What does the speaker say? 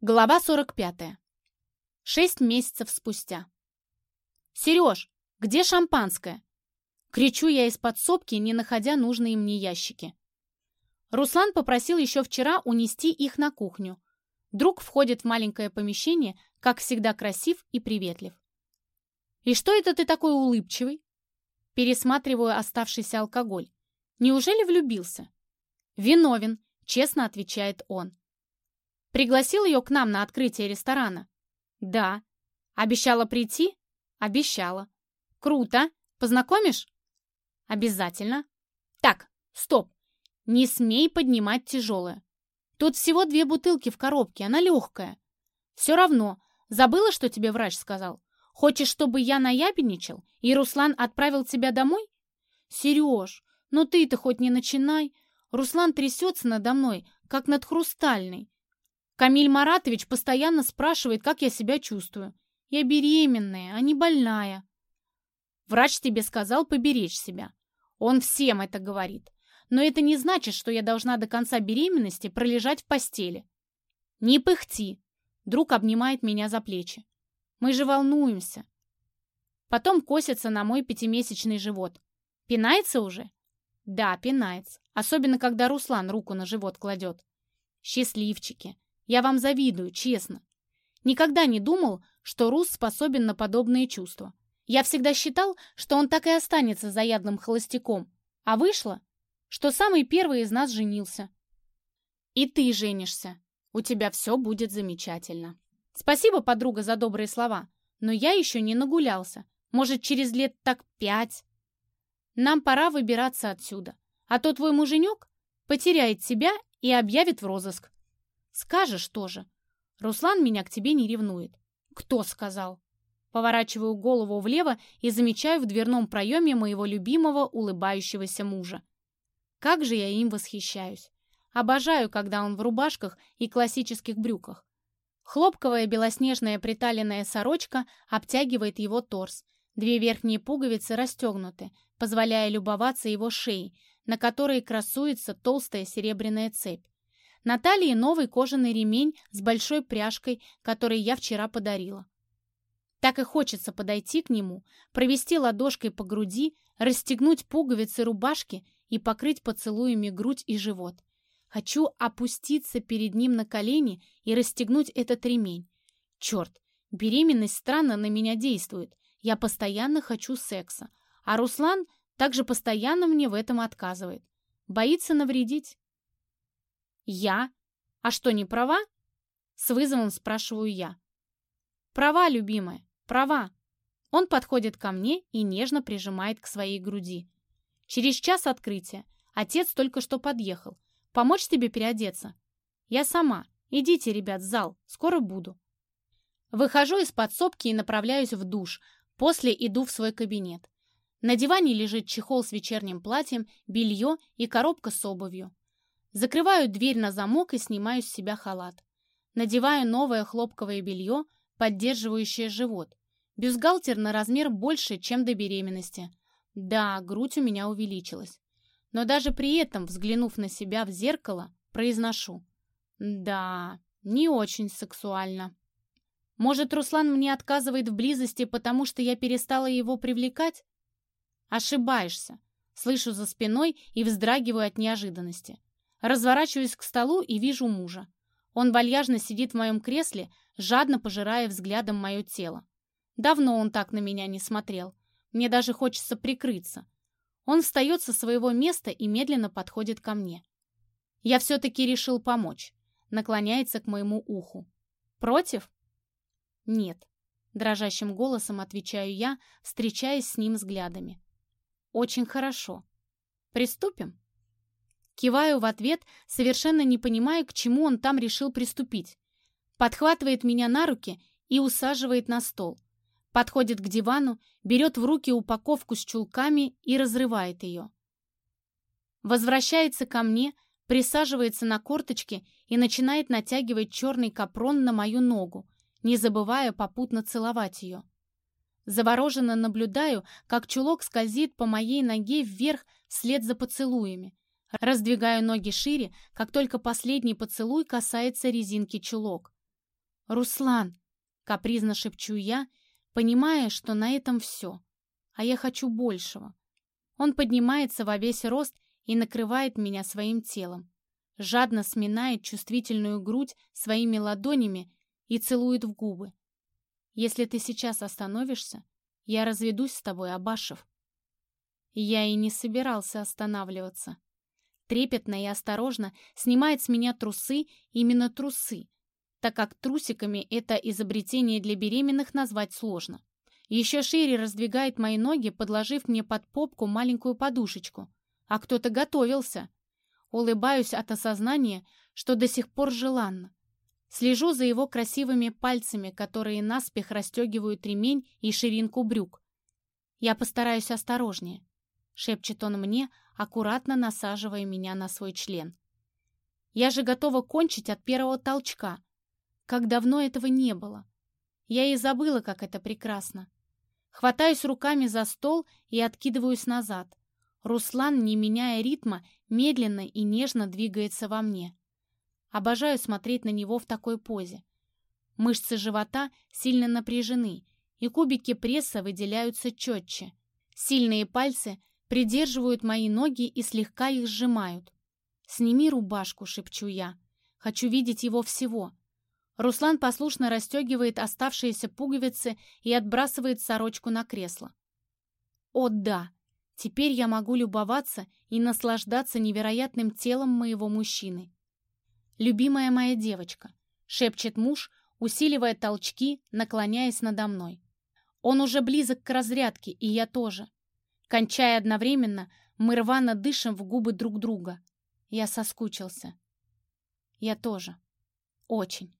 Глава 45. Шесть месяцев спустя. «Сереж, где шампанское?» Кричу я из подсобки, не находя нужные мне ящики. Руслан попросил еще вчера унести их на кухню. Друг входит в маленькое помещение, как всегда красив и приветлив. «И что это ты такой улыбчивый?» Пересматриваю оставшийся алкоголь. «Неужели влюбился?» «Виновен», — честно отвечает он. Пригласил ее к нам на открытие ресторана? Да. Обещала прийти? Обещала. Круто. Познакомишь? Обязательно. Так, стоп. Не смей поднимать тяжелое. Тут всего две бутылки в коробке, она легкая. Все равно. Забыла, что тебе врач сказал? Хочешь, чтобы я наябедничал, и Руслан отправил тебя домой? Сереж, ну ты-то хоть не начинай. Руслан трясется надо мной, как над хрустальной. Камиль Маратович постоянно спрашивает, как я себя чувствую. Я беременная, а не больная. Врач тебе сказал поберечь себя. Он всем это говорит. Но это не значит, что я должна до конца беременности пролежать в постели. Не пыхти. Друг обнимает меня за плечи. Мы же волнуемся. Потом косится на мой пятимесячный живот. Пинается уже? Да, пинается. Особенно, когда Руслан руку на живот кладет. Счастливчики. Я вам завидую, честно. Никогда не думал, что Рус способен на подобные чувства. Я всегда считал, что он так и останется заядлым холостяком. А вышло, что самый первый из нас женился. И ты женишься. У тебя все будет замечательно. Спасибо, подруга, за добрые слова. Но я еще не нагулялся. Может, через лет так пять. Нам пора выбираться отсюда. А то твой муженек потеряет себя и объявит в розыск. Скажешь тоже. Руслан меня к тебе не ревнует. Кто сказал? Поворачиваю голову влево и замечаю в дверном проеме моего любимого улыбающегося мужа. Как же я им восхищаюсь. Обожаю, когда он в рубашках и классических брюках. Хлопковая белоснежная приталенная сорочка обтягивает его торс. Две верхние пуговицы расстегнуты, позволяя любоваться его шеей, на которой красуется толстая серебряная цепь. На талии новый кожаный ремень с большой пряжкой, который я вчера подарила. Так и хочется подойти к нему, провести ладошкой по груди, расстегнуть пуговицы рубашки и покрыть поцелуями грудь и живот. Хочу опуститься перед ним на колени и расстегнуть этот ремень. Черт, беременность странно на меня действует. Я постоянно хочу секса. А Руслан также постоянно мне в этом отказывает. Боится навредить. «Я? А что, не права?» С вызовом спрашиваю я. «Права, любимая, права». Он подходит ко мне и нежно прижимает к своей груди. «Через час открытия. Отец только что подъехал. Помочь тебе переодеться?» «Я сама. Идите, ребят, в зал. Скоро буду». Выхожу из подсобки и направляюсь в душ. После иду в свой кабинет. На диване лежит чехол с вечерним платьем, белье и коробка с обувью. Закрываю дверь на замок и снимаю с себя халат. Надеваю новое хлопковое белье, поддерживающее живот. Бюстгальтер на размер больше, чем до беременности. Да, грудь у меня увеличилась. Но даже при этом, взглянув на себя в зеркало, произношу. Да, не очень сексуально. Может, Руслан мне отказывает в близости, потому что я перестала его привлекать? Ошибаешься. Слышу за спиной и вздрагиваю от неожиданности. Разворачиваюсь к столу и вижу мужа. Он вальяжно сидит в моем кресле, жадно пожирая взглядом мое тело. Давно он так на меня не смотрел. Мне даже хочется прикрыться. Он встает со своего места и медленно подходит ко мне. Я все-таки решил помочь. Наклоняется к моему уху. Против? Нет. Дрожащим голосом отвечаю я, встречаясь с ним взглядами. Очень хорошо. Приступим? Киваю в ответ, совершенно не понимая, к чему он там решил приступить. Подхватывает меня на руки и усаживает на стол. Подходит к дивану, берет в руки упаковку с чулками и разрывает ее. Возвращается ко мне, присаживается на корточки и начинает натягивать черный капрон на мою ногу, не забывая попутно целовать ее. Завороженно наблюдаю, как чулок скользит по моей ноге вверх вслед за поцелуями, Раздвигаю ноги шире, как только последний поцелуй касается резинки чулок. «Руслан!» — капризно шепчу я, понимая, что на этом все. А я хочу большего. Он поднимается во весь рост и накрывает меня своим телом. Жадно сминает чувствительную грудь своими ладонями и целует в губы. «Если ты сейчас остановишься, я разведусь с тобой, Абашев». Я и не собирался останавливаться. Трепетно и осторожно снимает с меня трусы, именно трусы, так как трусиками это изобретение для беременных назвать сложно. Еще шире раздвигает мои ноги, подложив мне под попку маленькую подушечку. А кто-то готовился. Улыбаюсь от осознания, что до сих пор желанно. Слежу за его красивыми пальцами, которые наспех расстегивают ремень и ширинку брюк. «Я постараюсь осторожнее», — шепчет он мне, аккуратно насаживая меня на свой член. «Я же готова кончить от первого толчка. Как давно этого не было. Я и забыла, как это прекрасно. Хватаюсь руками за стол и откидываюсь назад. Руслан, не меняя ритма, медленно и нежно двигается во мне. Обожаю смотреть на него в такой позе. Мышцы живота сильно напряжены, и кубики пресса выделяются четче. Сильные пальцы придерживают мои ноги и слегка их сжимают. «Сними рубашку», — шепчу я. «Хочу видеть его всего». Руслан послушно расстегивает оставшиеся пуговицы и отбрасывает сорочку на кресло. «О да! Теперь я могу любоваться и наслаждаться невероятным телом моего мужчины. «Любимая моя девочка», — шепчет муж, усиливая толчки, наклоняясь надо мной. Он уже близок к разрядке, и я тоже. Кончая одновременно, мы рвано дышим в губы друг друга. Я соскучился. Я тоже. Очень.